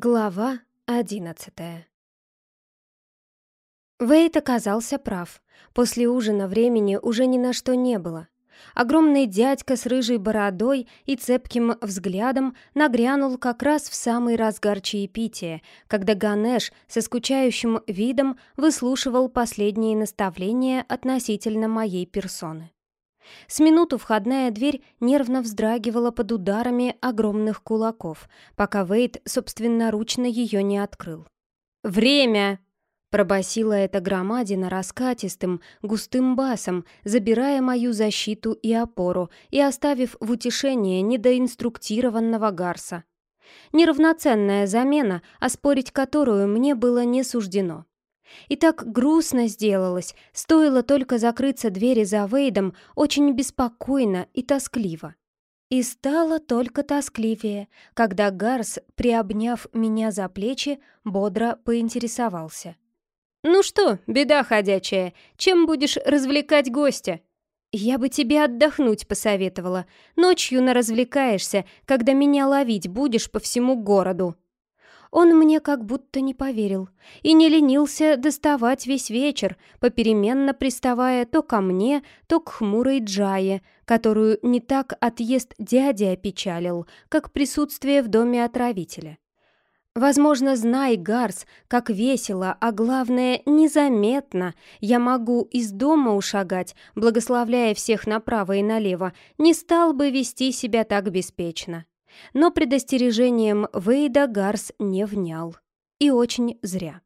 Глава одиннадцатая Вейт оказался прав. После ужина времени уже ни на что не было. Огромный дядька с рыжей бородой и цепким взглядом нагрянул как раз в самый разгар чаепития, когда Ганеш со скучающим видом выслушивал последние наставления относительно моей персоны. С минуту входная дверь нервно вздрагивала под ударами огромных кулаков, пока Вейд собственноручно ее не открыл. «Время!» — пробасила эта громадина раскатистым, густым басом, забирая мою защиту и опору и оставив в утешение недоинструктированного Гарса. Неравноценная замена, оспорить которую мне было не суждено. И так грустно сделалось, стоило только закрыться двери за Вейдом, очень беспокойно и тоскливо. И стало только тоскливее, когда Гарс, приобняв меня за плечи, бодро поинтересовался. «Ну что, беда ходячая, чем будешь развлекать гостя?» «Я бы тебе отдохнуть посоветовала. Ночью наразвлекаешься, когда меня ловить будешь по всему городу», он мне как будто не поверил и не ленился доставать весь вечер, попеременно приставая то ко мне, то к хмурой Джае, которую не так отъезд дяди опечалил, как присутствие в доме отравителя. Возможно, знай, Гарс, как весело, а главное, незаметно я могу из дома ушагать, благословляя всех направо и налево, не стал бы вести себя так беспечно. Но предостережением Вейда Гарс не внял. И очень зря.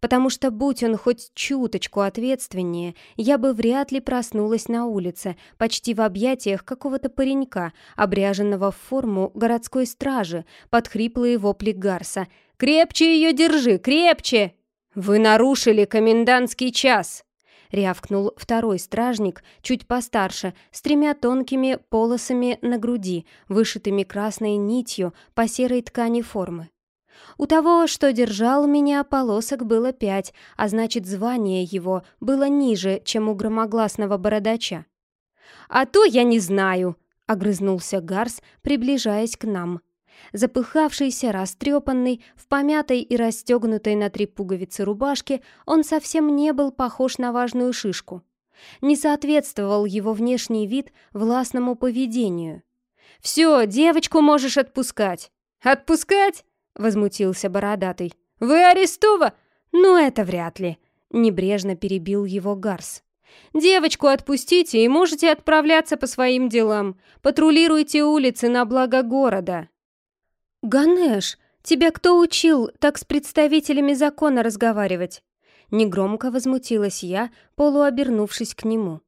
Потому что, будь он хоть чуточку ответственнее, я бы вряд ли проснулась на улице, почти в объятиях какого-то паренька, обряженного в форму городской стражи, под хриплые вопли Гарса. «Крепче ее держи, крепче!» «Вы нарушили комендантский час!» Рявкнул второй стражник, чуть постарше, с тремя тонкими полосами на груди, вышитыми красной нитью по серой ткани формы. У того, что держал меня, полосок было пять, а значит, звание его было ниже, чем у громогласного бородача. «А то я не знаю!» — огрызнулся Гарс, приближаясь к нам. Запыхавшийся, растрепанный, в помятой и расстегнутой на три пуговицы рубашке, он совсем не был похож на важную шишку. Не соответствовал его внешний вид властному поведению. «Все, девочку можешь отпускать!» «Отпускать?» — возмутился бородатый. «Вы арестова?» «Ну, это вряд ли», — небрежно перебил его Гарс. «Девочку отпустите и можете отправляться по своим делам. Патрулируйте улицы на благо города». «Ганеш, тебя кто учил так с представителями закона разговаривать?» Негромко возмутилась я, полуобернувшись к нему.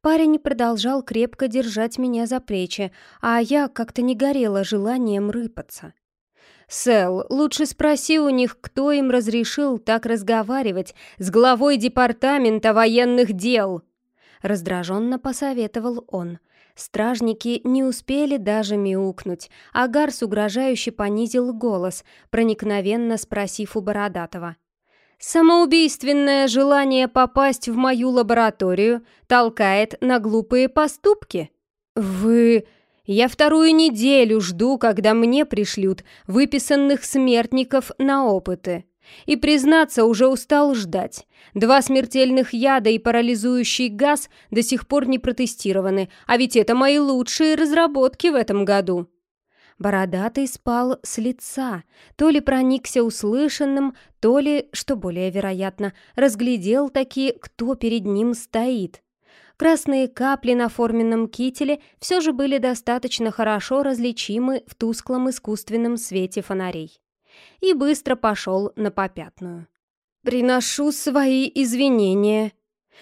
Парень продолжал крепко держать меня за плечи, а я как-то не горела желанием рыпаться. «Сэл, лучше спроси у них, кто им разрешил так разговаривать с главой департамента военных дел!» Раздраженно посоветовал он, Стражники не успели даже мяукнуть, а Гарс угрожающе понизил голос, проникновенно спросив у Бородатого. «Самоубийственное желание попасть в мою лабораторию толкает на глупые поступки?» «Вы...» «Я вторую неделю жду, когда мне пришлют выписанных смертников на опыты. И, признаться, уже устал ждать. Два смертельных яда и парализующий газ до сих пор не протестированы, а ведь это мои лучшие разработки в этом году. Бородатый спал с лица, то ли проникся услышанным, то ли, что более вероятно, разглядел таки, кто перед ним стоит. Красные капли на форменном кителе все же были достаточно хорошо различимы в тусклом искусственном свете фонарей и быстро пошел на попятную. «Приношу свои извинения.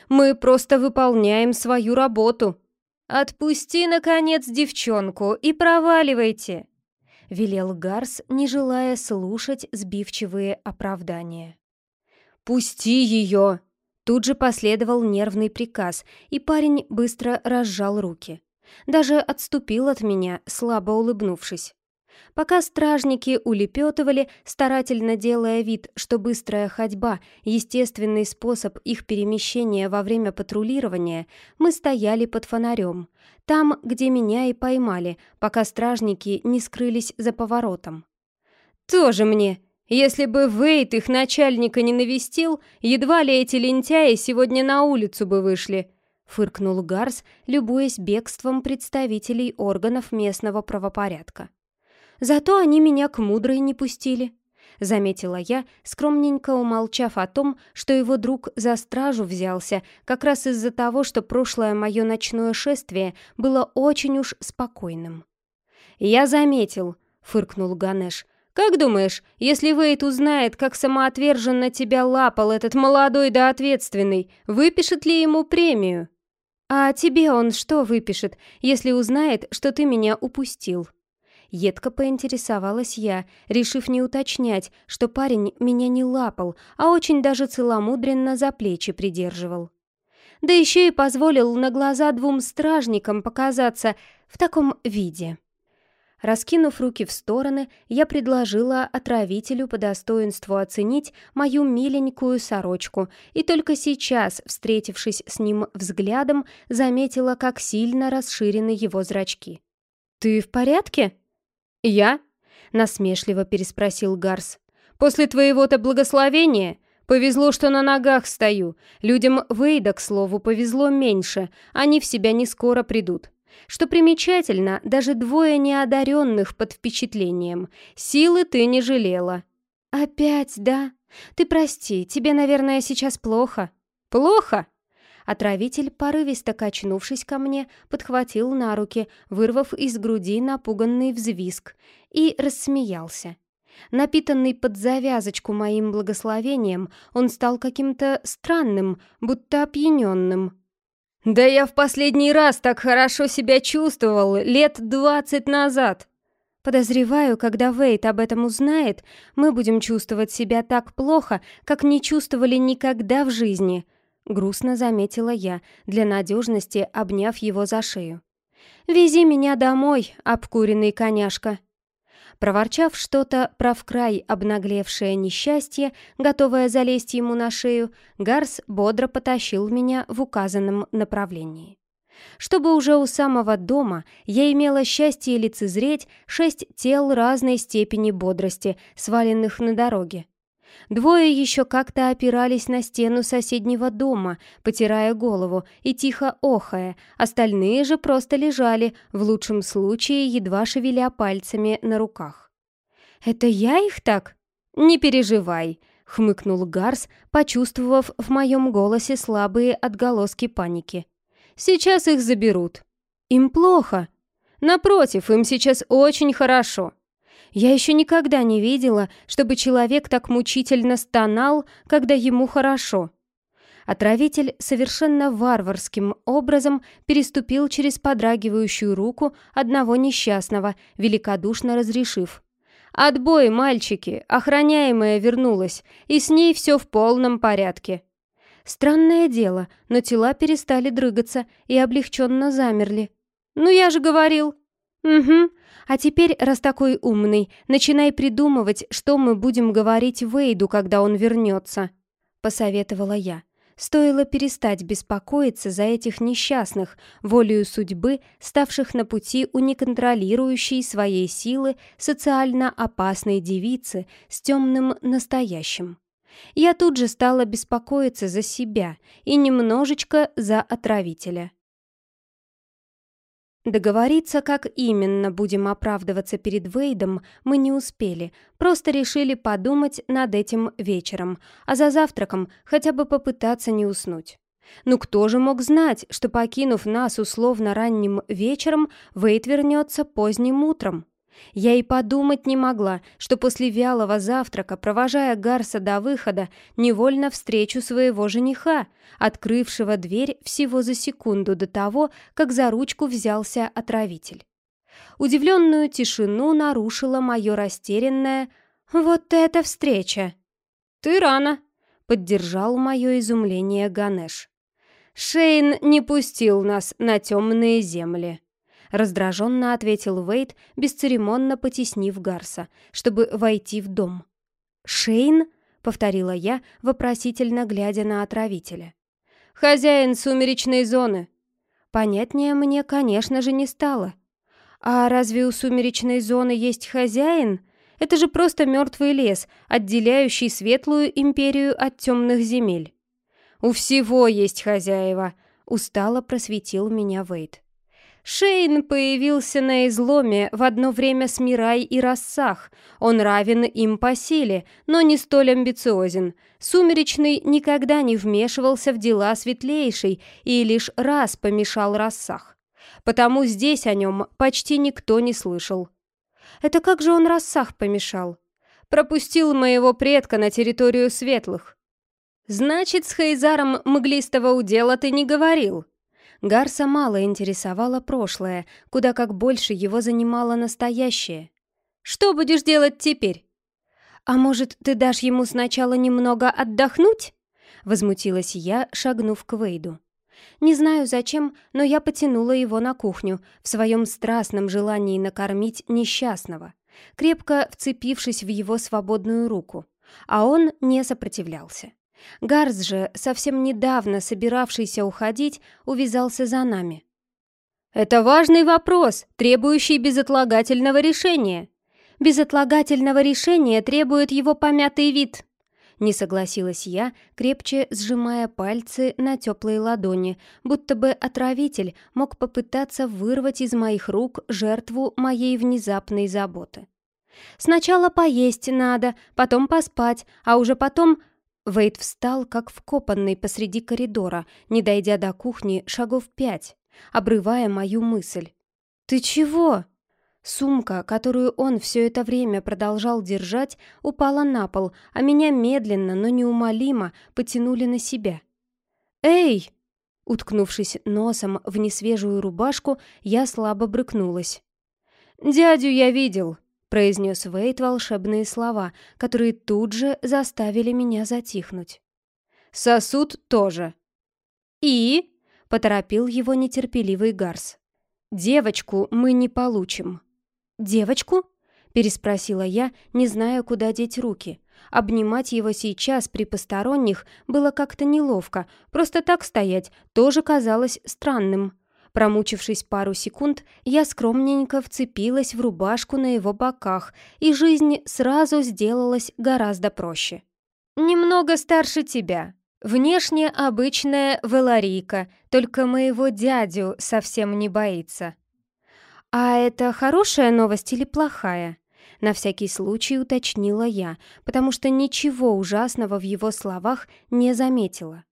Мы просто выполняем свою работу. Отпусти, наконец, девчонку и проваливайте!» — велел Гарс, не желая слушать сбивчивые оправдания. «Пусти ее!» Тут же последовал нервный приказ, и парень быстро разжал руки. Даже отступил от меня, слабо улыбнувшись. Пока стражники улепетывали, старательно делая вид, что быстрая ходьба — естественный способ их перемещения во время патрулирования, мы стояли под фонарем, там, где меня и поймали, пока стражники не скрылись за поворотом. Тоже мне. Если бы Вейт их начальника не навестил, едва ли эти лентяи сегодня на улицу бы вышли. Фыркнул Гарс, любуясь бегством представителей органов местного правопорядка. Зато они меня к мудрой не пустили. — заметила я, скромненько умолчав о том, что его друг за стражу взялся, как раз из-за того, что прошлое мое ночное шествие было очень уж спокойным. «Я заметил», — фыркнул Ганеш. «Как думаешь, если Вейт узнает, как самоотверженно тебя лапал этот молодой да ответственный, выпишет ли ему премию?» «А тебе он что выпишет, если узнает, что ты меня упустил?» Едко поинтересовалась я, решив не уточнять, что парень меня не лапал, а очень даже целомудренно за плечи придерживал. Да еще и позволил на глаза двум стражникам показаться в таком виде. Раскинув руки в стороны, я предложила отравителю по достоинству оценить мою миленькую сорочку, и только сейчас, встретившись с ним взглядом, заметила, как сильно расширены его зрачки. «Ты в порядке?» «Я?» — насмешливо переспросил Гарс. «После твоего-то благословения? Повезло, что на ногах стою. Людям Вейда, к слову, повезло меньше. Они в себя не скоро придут. Что примечательно, даже двое неодаренных под впечатлением. Силы ты не жалела». «Опять, да? Ты прости, тебе, наверное, сейчас плохо». «Плохо?» Отравитель, порывисто качнувшись ко мне, подхватил на руки, вырвав из груди напуганный взвизг, и рассмеялся. Напитанный под завязочку моим благословением, он стал каким-то странным, будто опьяненным. «Да я в последний раз так хорошо себя чувствовал лет двадцать назад!» Подозреваю, когда Вейт об этом узнает, мы будем чувствовать себя так плохо, как не чувствовали никогда в жизни. Грустно заметила я, для надежности обняв его за шею. «Вези меня домой, обкуренный коняшка!» Проворчав что-то про вкрай обнаглевшее несчастье, готовое залезть ему на шею, Гарс бодро потащил меня в указанном направлении. Чтобы уже у самого дома я имела счастье лицезреть шесть тел разной степени бодрости, сваленных на дороге. Двое еще как-то опирались на стену соседнего дома, потирая голову и тихо охая, остальные же просто лежали, в лучшем случае едва шевеля пальцами на руках. «Это я их так?» «Не переживай», — хмыкнул Гарс, почувствовав в моем голосе слабые отголоски паники. «Сейчас их заберут». «Им плохо». «Напротив, им сейчас очень хорошо». Я еще никогда не видела, чтобы человек так мучительно стонал, когда ему хорошо. Отравитель совершенно варварским образом переступил через подрагивающую руку одного несчастного, великодушно разрешив. «Отбой, мальчики! Охраняемая вернулась, и с ней все в полном порядке». Странное дело, но тела перестали дрыгаться и облегченно замерли. «Ну я же говорил!» «Угу, а теперь, раз такой умный, начинай придумывать, что мы будем говорить Вейду, когда он вернется», — посоветовала я. Стоило перестать беспокоиться за этих несчастных, волею судьбы, ставших на пути у неконтролирующей своей силы социально опасной девицы с темным настоящим. Я тут же стала беспокоиться за себя и немножечко за отравителя. Договориться, как именно будем оправдываться перед Вейдом, мы не успели, просто решили подумать над этим вечером, а за завтраком хотя бы попытаться не уснуть. Ну кто же мог знать, что, покинув нас условно ранним вечером, Вейд вернется поздним утром? Я и подумать не могла, что после вялого завтрака, провожая Гарса до выхода, невольно встречу своего жениха, открывшего дверь всего за секунду до того, как за ручку взялся отравитель. Удивленную тишину нарушила мое растерянное «Вот эта встреча!» «Ты рано!» — поддержал мое изумление Ганеш. «Шейн не пустил нас на темные земли!» Раздраженно ответил Вейт, бесцеремонно потеснив Гарса, чтобы войти в дом. «Шейн?» — повторила я, вопросительно глядя на отравителя. «Хозяин сумеречной зоны». Понятнее мне, конечно же, не стало. «А разве у сумеречной зоны есть хозяин?» Это же просто мертвый лес, отделяющий светлую империю от темных земель. «У всего есть хозяева», — устало просветил меня Вейд. Шейн появился на изломе в одно время с Мирай и Рассах. Он равен им по силе, но не столь амбициозен. Сумеречный никогда не вмешивался в дела светлейшей и лишь раз помешал Рассах. Потому здесь о нем почти никто не слышал. Это как же он Рассах помешал? Пропустил моего предка на территорию светлых. Значит, с Хейзаром мглистого удела ты не говорил? Гарса мало интересовало прошлое, куда как больше его занимало настоящее. «Что будешь делать теперь?» «А может, ты дашь ему сначала немного отдохнуть?» Возмутилась я, шагнув к Вейду. Не знаю зачем, но я потянула его на кухню в своем страстном желании накормить несчастного, крепко вцепившись в его свободную руку, а он не сопротивлялся. Гарс же, совсем недавно собиравшийся уходить, увязался за нами. «Это важный вопрос, требующий безотлагательного решения». «Безотлагательного решения требует его помятый вид», не согласилась я, крепче сжимая пальцы на теплой ладони, будто бы отравитель мог попытаться вырвать из моих рук жертву моей внезапной заботы. «Сначала поесть надо, потом поспать, а уже потом Вейд встал, как вкопанный посреди коридора, не дойдя до кухни шагов пять, обрывая мою мысль. «Ты чего?» Сумка, которую он все это время продолжал держать, упала на пол, а меня медленно, но неумолимо потянули на себя. «Эй!» Уткнувшись носом в несвежую рубашку, я слабо брыкнулась. «Дядю я видел», произнес Вейт волшебные слова, которые тут же заставили меня затихнуть. «Сосуд тоже». «И?» — поторопил его нетерпеливый Гарс. «Девочку мы не получим». «Девочку?» — переспросила я, не зная, куда деть руки. Обнимать его сейчас при посторонних было как-то неловко, просто так стоять тоже казалось странным. Промучившись пару секунд, я скромненько вцепилась в рубашку на его боках, и жизнь сразу сделалась гораздо проще. «Немного старше тебя. Внешне обычная веларийка, только моего дядю совсем не боится». «А это хорошая новость или плохая?» На всякий случай уточнила я, потому что ничего ужасного в его словах не заметила.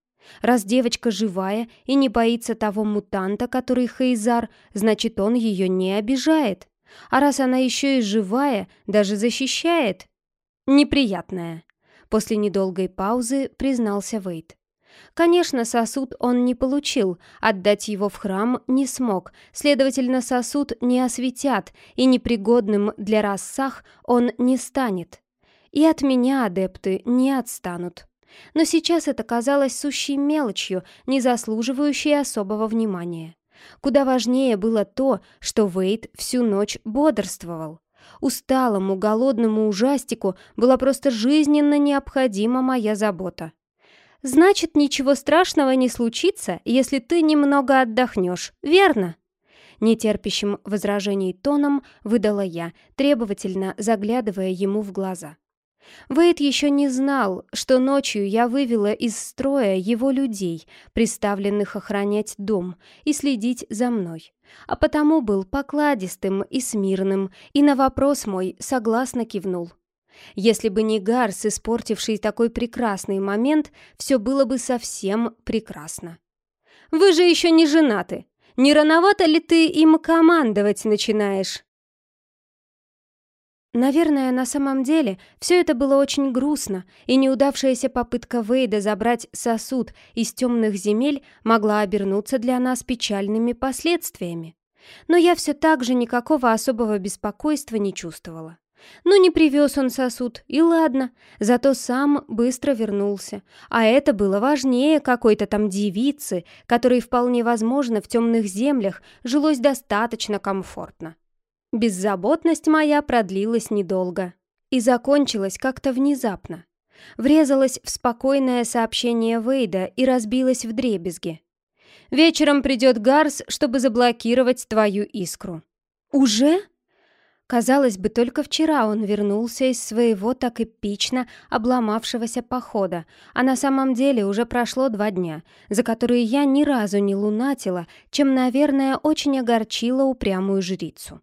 Раз девочка живая и не боится того мутанта, который Хейзар, значит, он ее не обижает. А раз она еще и живая, даже защищает. Неприятная. После недолгой паузы признался Вейт. Конечно, сосуд он не получил, отдать его в храм не смог, следовательно, сосуд не осветят, и непригодным для рассах он не станет. И от меня адепты не отстанут. Но сейчас это казалось сущей мелочью, не заслуживающей особого внимания. Куда важнее было то, что Вейд всю ночь бодрствовал. Усталому, голодному ужастику была просто жизненно необходима моя забота. «Значит, ничего страшного не случится, если ты немного отдохнешь, верно?» Нетерпящим возражений тоном выдала я, требовательно заглядывая ему в глаза. Вейд еще не знал, что ночью я вывела из строя его людей, приставленных охранять дом и следить за мной, а потому был покладистым и смирным, и на вопрос мой согласно кивнул. Если бы не Гарс, испортивший такой прекрасный момент, все было бы совсем прекрасно. «Вы же еще не женаты. Не рановато ли ты им командовать начинаешь?» Наверное, на самом деле все это было очень грустно, и неудавшаяся попытка Вейда забрать сосуд из темных земель могла обернуться для нас печальными последствиями. Но я все так же никакого особого беспокойства не чувствовала. Ну, не привез он сосуд, и ладно, зато сам быстро вернулся. А это было важнее какой-то там девицы, которой вполне возможно в темных землях жилось достаточно комфортно. Беззаботность моя продлилась недолго и закончилась как-то внезапно. Врезалась в спокойное сообщение Вейда и разбилась в дребезги. «Вечером придет Гарс, чтобы заблокировать твою искру». «Уже?» Казалось бы, только вчера он вернулся из своего так эпично обломавшегося похода, а на самом деле уже прошло два дня, за которые я ни разу не лунатила, чем, наверное, очень огорчила упрямую жрицу.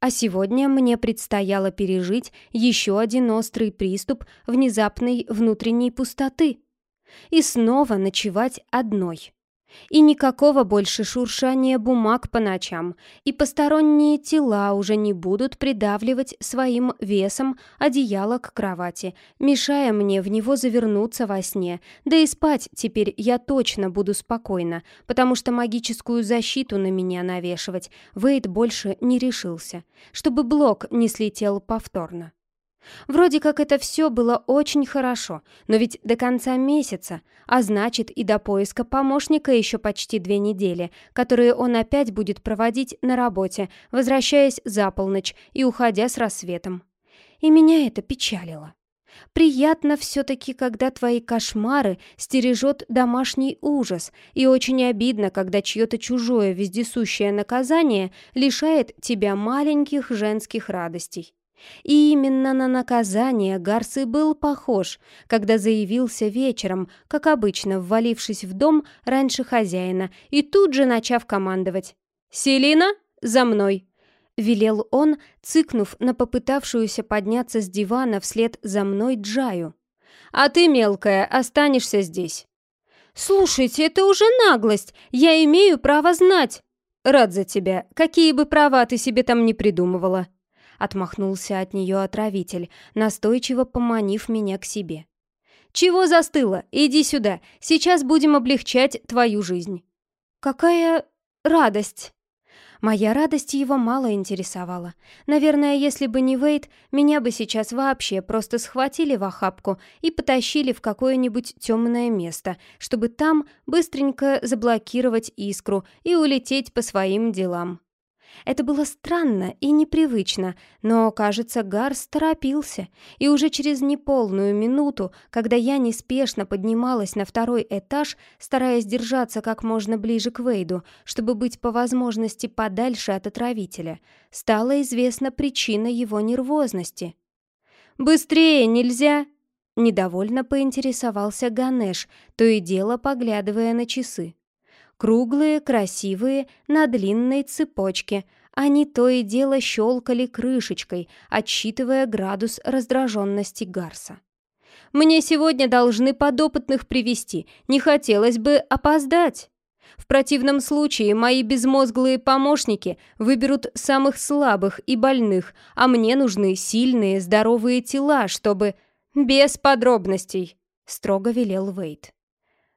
А сегодня мне предстояло пережить еще один острый приступ внезапной внутренней пустоты и снова ночевать одной. И никакого больше шуршания бумаг по ночам, и посторонние тела уже не будут придавливать своим весом одеяло к кровати, мешая мне в него завернуться во сне, да и спать теперь я точно буду спокойно, потому что магическую защиту на меня навешивать Вейд больше не решился, чтобы блок не слетел повторно. Вроде как это все было очень хорошо, но ведь до конца месяца, а значит и до поиска помощника еще почти две недели, которые он опять будет проводить на работе, возвращаясь за полночь и уходя с рассветом. И меня это печалило. Приятно все-таки, когда твои кошмары стережет домашний ужас, и очень обидно, когда чье-то чужое вездесущее наказание лишает тебя маленьких женских радостей. И именно на наказание Гарс и был похож, когда заявился вечером, как обычно, ввалившись в дом раньше хозяина и тут же начав командовать. «Селина, за мной!» — велел он, цыкнув на попытавшуюся подняться с дивана вслед за мной Джаю. «А ты, мелкая, останешься здесь». «Слушайте, это уже наглость! Я имею право знать!» «Рад за тебя, какие бы права ты себе там не придумывала!» Отмахнулся от нее отравитель, настойчиво поманив меня к себе. «Чего застыла? Иди сюда. Сейчас будем облегчать твою жизнь». «Какая радость!» Моя радость его мало интересовала. Наверное, если бы не Вейт, меня бы сейчас вообще просто схватили в охапку и потащили в какое-нибудь темное место, чтобы там быстренько заблокировать искру и улететь по своим делам. Это было странно и непривычно, но, кажется, Гарс торопился, и уже через неполную минуту, когда я неспешно поднималась на второй этаж, стараясь держаться как можно ближе к Вейду, чтобы быть по возможности подальше от отравителя, стала известна причина его нервозности. «Быстрее нельзя!» Недовольно поинтересовался Ганеш, то и дело поглядывая на часы. Круглые, красивые, на длинной цепочке. Они то и дело щелкали крышечкой, отсчитывая градус раздраженности Гарса. «Мне сегодня должны подопытных привести. Не хотелось бы опоздать». В противном случае мои безмозглые помощники выберут самых слабых и больных, а мне нужны сильные, здоровые тела, чтобы... Без подробностей, строго велел Вейт.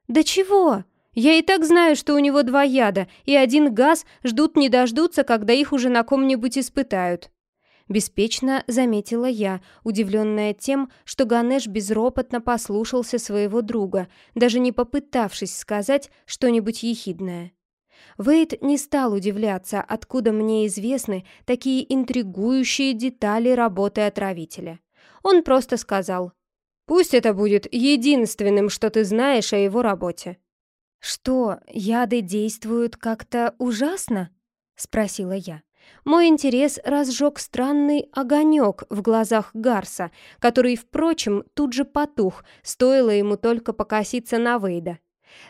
«Да чего?» Я и так знаю, что у него два яда, и один газ ждут не дождутся, когда их уже на ком-нибудь испытают. Беспечно заметила я, удивленная тем, что Ганеш безропотно послушался своего друга, даже не попытавшись сказать что-нибудь ехидное. Вейд не стал удивляться, откуда мне известны такие интригующие детали работы отравителя. Он просто сказал, «Пусть это будет единственным, что ты знаешь о его работе». «Что, яды действуют как-то ужасно?» — спросила я. Мой интерес разжег странный огонек в глазах Гарса, который, впрочем, тут же потух, стоило ему только покоситься на Вейда.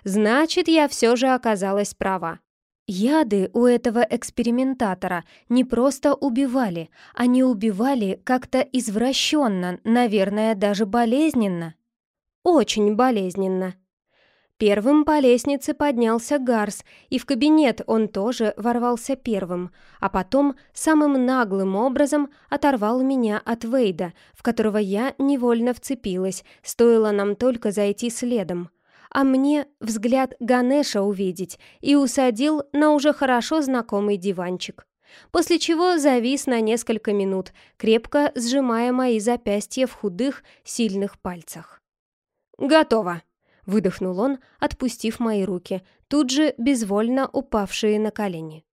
Значит, я все же оказалась права. Яды у этого экспериментатора не просто убивали, они убивали как-то извращенно, наверное, даже болезненно. Очень болезненно. Первым по лестнице поднялся Гарс, и в кабинет он тоже ворвался первым, а потом самым наглым образом оторвал меня от Вейда, в которого я невольно вцепилась, стоило нам только зайти следом. А мне взгляд Ганеша увидеть и усадил на уже хорошо знакомый диванчик. После чего завис на несколько минут, крепко сжимая мои запястья в худых, сильных пальцах. «Готово!» Выдохнул он, отпустив мои руки, тут же безвольно упавшие на колени.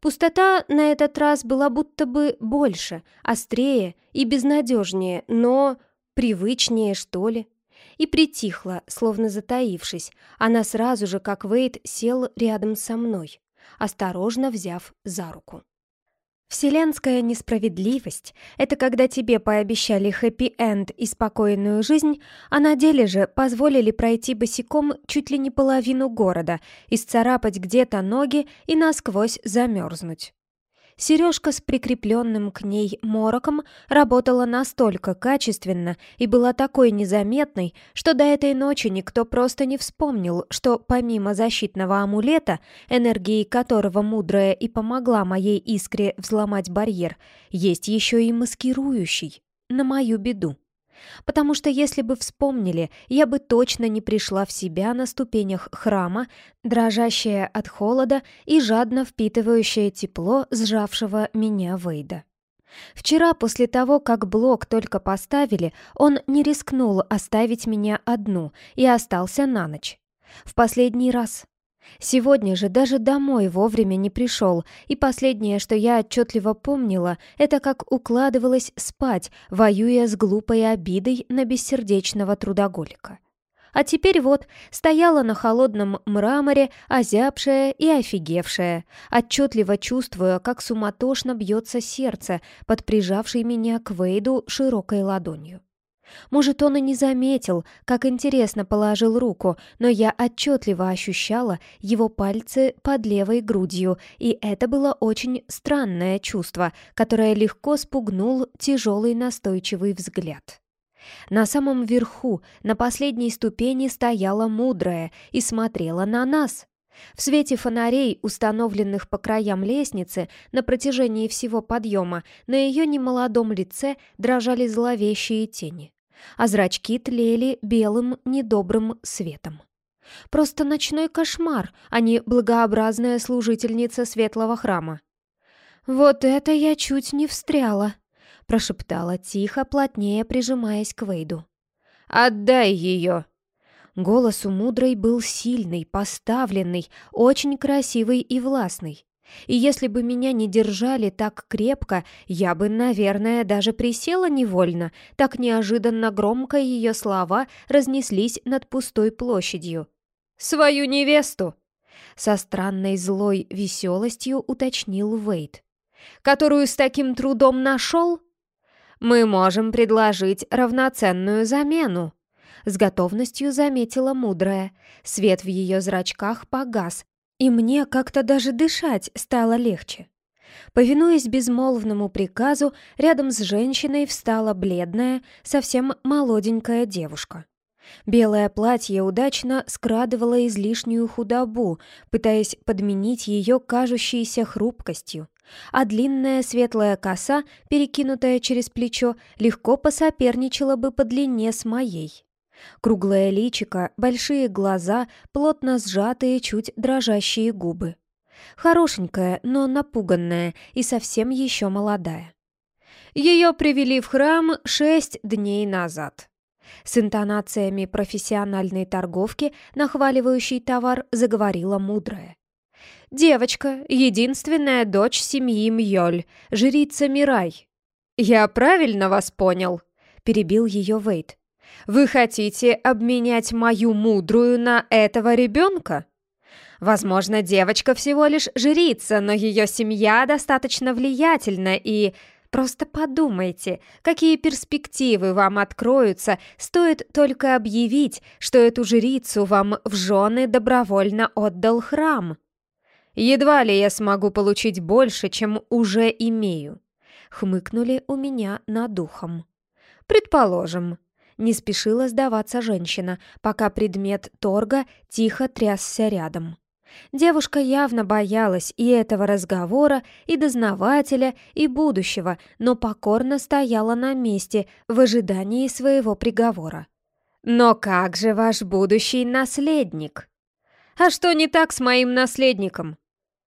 Пустота на этот раз была будто бы больше, острее и безнадежнее, но привычнее, что ли. И притихла, словно затаившись. Она сразу же, как Вейд, сел рядом со мной, осторожно взяв за руку. Вселенская несправедливость — это когда тебе пообещали хэппи-энд и спокойную жизнь, а на деле же позволили пройти босиком чуть ли не половину города, исцарапать где-то ноги и насквозь замерзнуть. Сережка с прикрепленным к ней мороком работала настолько качественно и была такой незаметной, что до этой ночи никто просто не вспомнил, что помимо защитного амулета, энергией которого мудрая и помогла моей искре взломать барьер, есть еще и маскирующий, на мою беду потому что если бы вспомнили, я бы точно не пришла в себя на ступенях храма, дрожащая от холода и жадно впитывающая тепло сжавшего меня Вейда. Вчера, после того, как блок только поставили, он не рискнул оставить меня одну и остался на ночь. В последний раз. Сегодня же даже домой вовремя не пришел, и последнее, что я отчетливо помнила, это как укладывалась спать, воюя с глупой обидой на бессердечного трудоголика. А теперь вот стояла на холодном мраморе, озябшая и офигевшая, отчетливо чувствуя, как суматошно бьется сердце под прижавшей меня к Вейду широкой ладонью. Может, он и не заметил, как интересно положил руку, но я отчетливо ощущала его пальцы под левой грудью, и это было очень странное чувство, которое легко спугнул тяжелый настойчивый взгляд. На самом верху, на последней ступени, стояла мудрая и смотрела на нас. В свете фонарей, установленных по краям лестницы на протяжении всего подъема, на ее немолодом лице дрожали зловещие тени а зрачки тлели белым недобрым светом. Просто ночной кошмар, а не благообразная служительница светлого храма. «Вот это я чуть не встряла», — прошептала тихо, плотнее прижимаясь к Вейду. «Отдай ее!» Голос у мудрой был сильный, поставленный, очень красивый и властный. И если бы меня не держали так крепко, я бы, наверное, даже присела невольно, так неожиданно громко ее слова разнеслись над пустой площадью. «Свою невесту!» Со странной злой веселостью уточнил Вейт. «Которую с таким трудом нашел?» «Мы можем предложить равноценную замену», с готовностью заметила мудрая. Свет в ее зрачках погас, и мне как-то даже дышать стало легче. Повинуясь безмолвному приказу, рядом с женщиной встала бледная, совсем молоденькая девушка. Белое платье удачно скрадывало излишнюю худобу, пытаясь подменить ее кажущейся хрупкостью, а длинная светлая коса, перекинутая через плечо, легко посоперничала бы по длине с моей. Круглое личико, большие глаза, плотно сжатые, чуть дрожащие губы. Хорошенькая, но напуганная и совсем еще молодая. Ее привели в храм шесть дней назад. С интонациями профессиональной торговки, нахваливающей товар, заговорила мудрая. «Девочка, единственная дочь семьи Мьёль, жрица Мирай». «Я правильно вас понял?» – перебил ее Вейт. Вы хотите обменять мою мудрую на этого ребенка? Возможно, девочка всего лишь жрица, но ее семья достаточно влиятельна и... Просто подумайте, какие перспективы вам откроются, стоит только объявить, что эту жрицу вам в жены добровольно отдал храм. Едва ли я смогу получить больше, чем уже имею. Хмыкнули у меня над духом. Предположим, не спешила сдаваться женщина, пока предмет торга тихо трясся рядом. Девушка явно боялась и этого разговора, и дознавателя, и будущего, но покорно стояла на месте в ожидании своего приговора. «Но как же ваш будущий наследник?» «А что не так с моим наследником?»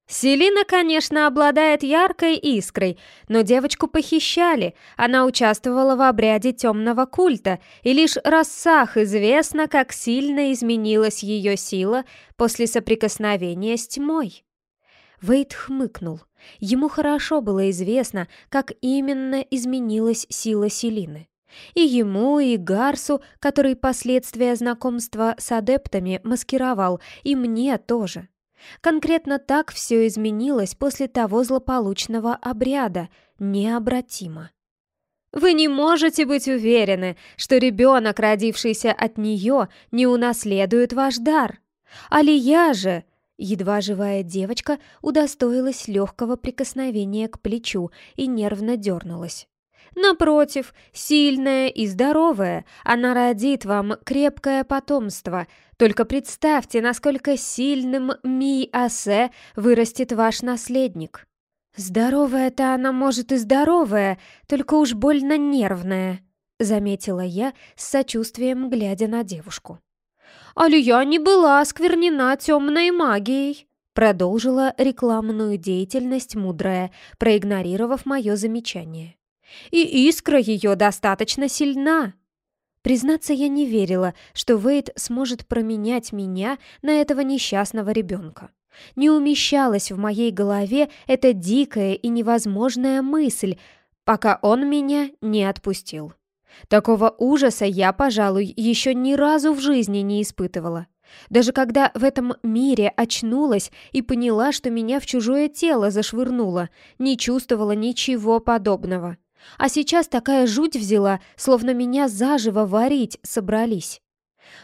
Селина, конечно, обладает яркой искрой, но девочку похищали. Она участвовала в обряде темного культа, и лишь Рассах известно, как сильно изменилась ее сила после соприкосновения с тьмой. Вейт хмыкнул. Ему хорошо было известно, как именно изменилась сила Селины. И ему, и Гарсу, который последствия знакомства с адептами маскировал, и мне тоже. Конкретно так все изменилось после того злополучного обряда, необратимо. Вы не можете быть уверены, что ребенок, родившийся от нее, не унаследует ваш дар. Алия же, едва живая девочка, удостоилась легкого прикосновения к плечу и нервно дернулась. Напротив, сильная и здоровая, она родит вам крепкое потомство. Только представьте, насколько сильным Ми-Асе вырастет ваш наследник. Здоровая-то она, может, и здоровая, только уж больно нервная, заметила я с сочувствием, глядя на девушку. «Алия не была осквернена темной магией», продолжила рекламную деятельность мудрая, проигнорировав мое замечание. И искра ее достаточно сильна. Признаться, я не верила, что Вейд сможет променять меня на этого несчастного ребенка. Не умещалась в моей голове эта дикая и невозможная мысль, пока он меня не отпустил. Такого ужаса я, пожалуй, еще ни разу в жизни не испытывала. Даже когда в этом мире очнулась и поняла, что меня в чужое тело зашвырнуло, не чувствовала ничего подобного. А сейчас такая жуть взяла, словно меня заживо варить собрались.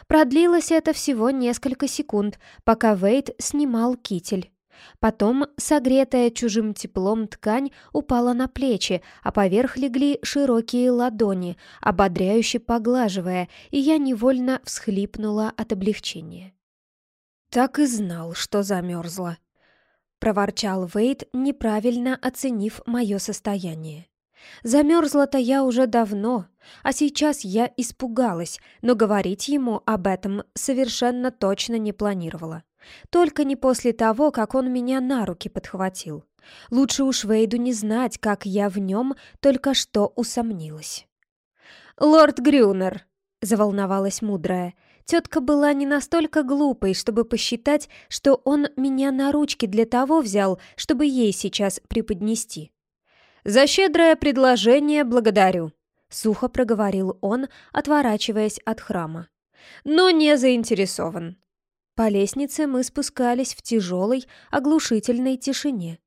Продлилось это всего несколько секунд, пока Вейд снимал китель. Потом согретая чужим теплом ткань упала на плечи, а поверх легли широкие ладони, ободряюще поглаживая, и я невольно всхлипнула от облегчения. «Так и знал, что замерзла», — проворчал Вейд, неправильно оценив мое состояние. Замерзла-то я уже давно, а сейчас я испугалась, но говорить ему об этом совершенно точно не планировала. Только не после того, как он меня на руки подхватил. Лучше уж Вейду не знать, как я в нем только что усомнилась. «Лорд Грюнер!» — заволновалась мудрая. Тетка была не настолько глупой, чтобы посчитать, что он меня на ручки для того взял, чтобы ей сейчас преподнести. «За щедрое предложение благодарю», — сухо проговорил он, отворачиваясь от храма. «Но не заинтересован». По лестнице мы спускались в тяжелой, оглушительной тишине.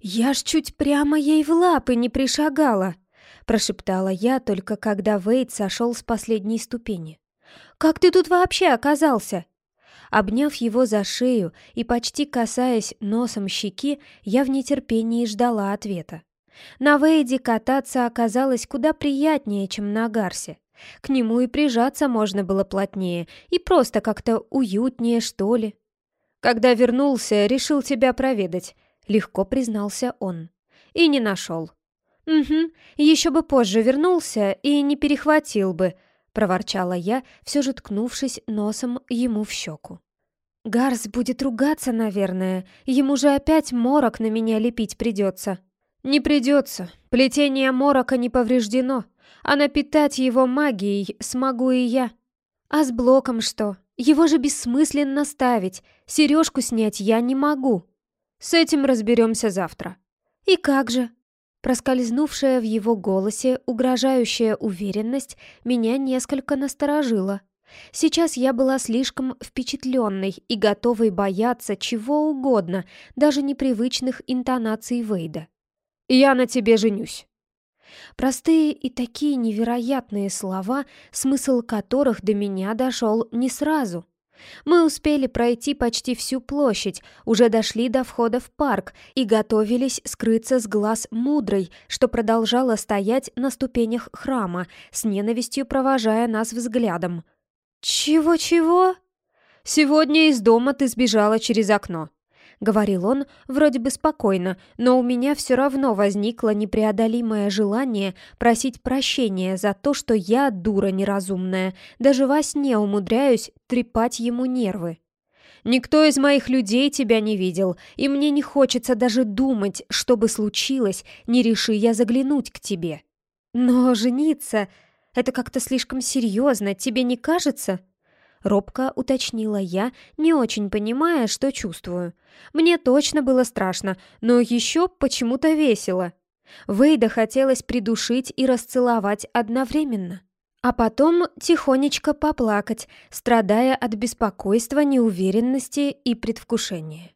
«Я ж чуть прямо ей в лапы не пришагала», — прошептала я, только когда Вейд сошел с последней ступени. «Как ты тут вообще оказался?» Обняв его за шею и почти касаясь носом щеки, я в нетерпении ждала ответа. На Вейде кататься оказалось куда приятнее, чем на Гарсе. К нему и прижаться можно было плотнее, и просто как-то уютнее, что ли. «Когда вернулся, решил тебя проведать», — легко признался он. «И не нашел». «Угу, еще бы позже вернулся и не перехватил бы», — проворчала я, все же ткнувшись носом ему в щеку. «Гарс будет ругаться, наверное. Ему же опять морок на меня лепить придется». «Не придется. Плетение морока не повреждено, а напитать его магией смогу и я. А с блоком что? Его же бессмысленно ставить. Сережку снять я не могу. С этим разберемся завтра». «И как же?» Проскользнувшая в его голосе угрожающая уверенность меня несколько насторожила. Сейчас я была слишком впечатленной и готовой бояться чего угодно, даже непривычных интонаций Вейда. «Я на тебе женюсь». Простые и такие невероятные слова, смысл которых до меня дошел не сразу. Мы успели пройти почти всю площадь, уже дошли до входа в парк и готовились скрыться с глаз мудрой, что продолжала стоять на ступенях храма, с ненавистью провожая нас взглядом. «Чего-чего?» «Сегодня из дома ты сбежала через окно», — говорил он вроде бы спокойно, но у меня все равно возникло непреодолимое желание просить прощения за то, что я, дура неразумная, даже во сне умудряюсь трепать ему нервы. «Никто из моих людей тебя не видел, и мне не хочется даже думать, что бы случилось, не реши я заглянуть к тебе». «Но жениться — это как-то слишком серьезно, тебе не кажется?» Робко уточнила я, не очень понимая, что чувствую. Мне точно было страшно, но еще почему-то весело. Вейда хотелось придушить и расцеловать одновременно. А потом тихонечко поплакать, страдая от беспокойства, неуверенности и предвкушения.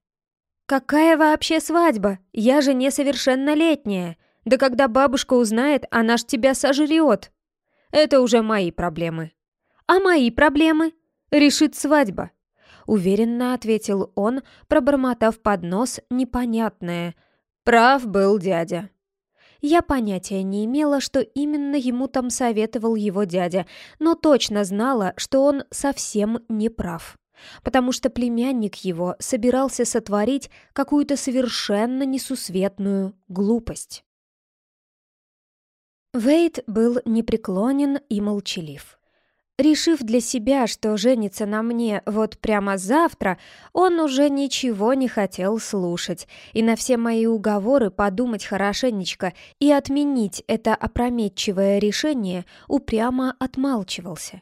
«Какая вообще свадьба? Я же несовершеннолетняя. Да когда бабушка узнает, она ж тебя сожрет». «Это уже мои проблемы». «А мои проблемы?» «Решит свадьба», — уверенно ответил он, пробормотав под нос непонятное. «Прав был дядя». Я понятия не имела, что именно ему там советовал его дядя, но точно знала, что он совсем не прав. Потому что племянник его собирался сотворить какую-то совершенно несусветную глупость. Вейд был непреклонен и молчалив. Решив для себя, что женится на мне вот прямо завтра, он уже ничего не хотел слушать, и на все мои уговоры подумать хорошенечко и отменить это опрометчивое решение упрямо отмалчивался.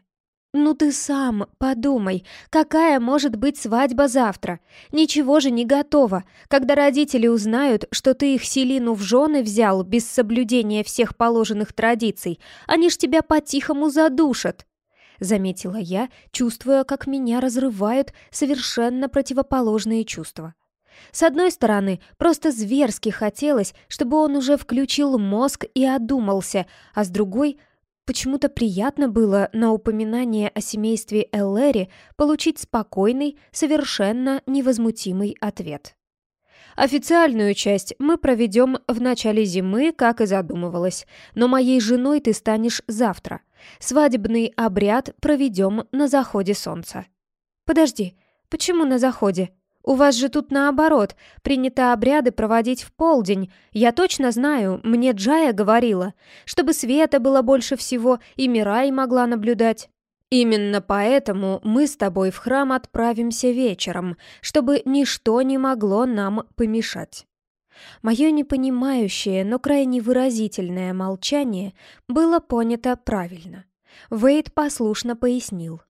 «Ну ты сам подумай, какая может быть свадьба завтра? Ничего же не готово. Когда родители узнают, что ты их Селину в жены взял без соблюдения всех положенных традиций, они ж тебя по-тихому задушат!» Заметила я, чувствуя, как меня разрывают совершенно противоположные чувства. С одной стороны, просто зверски хотелось, чтобы он уже включил мозг и одумался, а с другой — Почему-то приятно было на упоминание о семействе Эллери получить спокойный, совершенно невозмутимый ответ. Официальную часть мы проведем в начале зимы, как и задумывалось, но моей женой ты станешь завтра. Свадебный обряд проведем на заходе солнца. Подожди, почему на заходе? У вас же тут наоборот, принято обряды проводить в полдень. Я точно знаю, мне Джая говорила, чтобы света было больше всего и Мирай могла наблюдать. Именно поэтому мы с тобой в храм отправимся вечером, чтобы ничто не могло нам помешать. Мое непонимающее, но крайне выразительное молчание было понято правильно. Вейд послушно пояснил.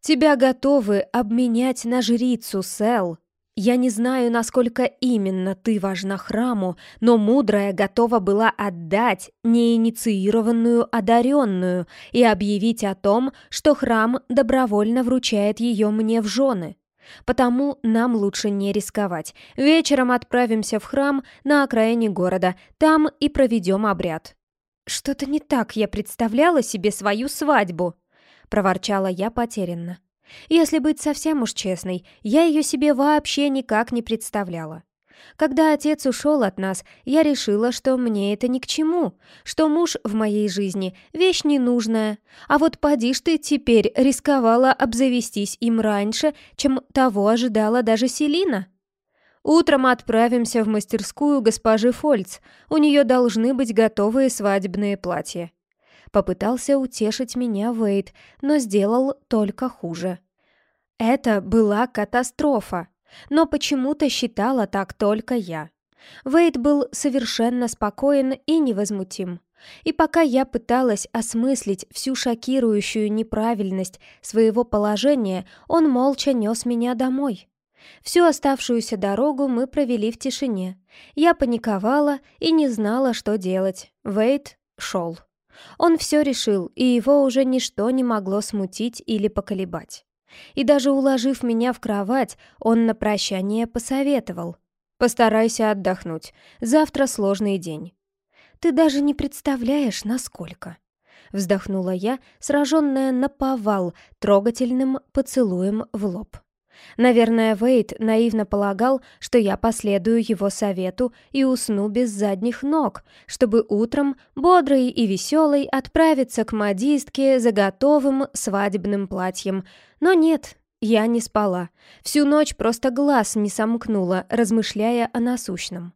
«Тебя готовы обменять на жрицу, Сэл. Я не знаю, насколько именно ты важна храму, но мудрая готова была отдать неинициированную одаренную и объявить о том, что храм добровольно вручает ее мне в жены. Потому нам лучше не рисковать. Вечером отправимся в храм на окраине города, там и проведем обряд». «Что-то не так я представляла себе свою свадьбу», — проворчала я потерянно. Если быть совсем уж честной, я ее себе вообще никак не представляла. Когда отец ушел от нас, я решила, что мне это ни к чему, что муж в моей жизни — вещь ненужная. А вот поди ж ты теперь рисковала обзавестись им раньше, чем того ожидала даже Селина. Утром отправимся в мастерскую госпожи Фольц, у нее должны быть готовые свадебные платья. Попытался утешить меня Вейд, но сделал только хуже. Это была катастрофа, но почему-то считала так только я. Вейд был совершенно спокоен и невозмутим. И пока я пыталась осмыслить всю шокирующую неправильность своего положения, он молча нес меня домой. Всю оставшуюся дорогу мы провели в тишине. Я паниковала и не знала, что делать. Вейд шел. Он все решил, и его уже ничто не могло смутить или поколебать. И даже уложив меня в кровать, он на прощание посоветовал. «Постарайся отдохнуть. Завтра сложный день». «Ты даже не представляешь, насколько». Вздохнула я, сраженная на повал трогательным поцелуем в лоб. Наверное, Вейд наивно полагал, что я последую его совету и усну без задних ног, чтобы утром, бодрый и веселый, отправиться к модистке за готовым свадебным платьем. Но нет, я не спала. Всю ночь просто глаз не сомкнула, размышляя о насущном.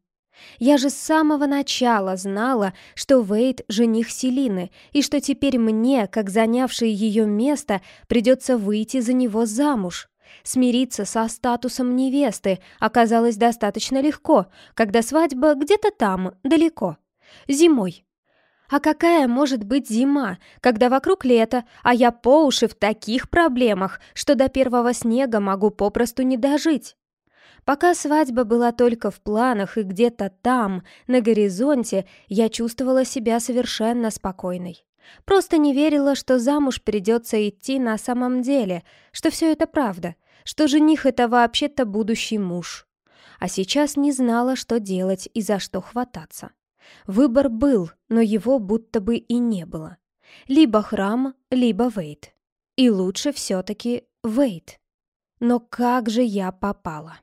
Я же с самого начала знала, что Вейд — жених Селины, и что теперь мне, как занявшей ее место, придется выйти за него замуж. Смириться со статусом невесты оказалось достаточно легко, когда свадьба где-то там, далеко. Зимой. А какая может быть зима, когда вокруг лето, а я по уши в таких проблемах, что до первого снега могу попросту не дожить? Пока свадьба была только в планах и где-то там, на горизонте, я чувствовала себя совершенно спокойной. Просто не верила, что замуж придется идти на самом деле, что все это правда — что жених — это вообще-то будущий муж. а сейчас не знала, что делать и за что хвататься. Выбор был, но его будто бы и не было. Либо храм, либо Вейт. И лучше все-таки Вейт. Но как же я попала?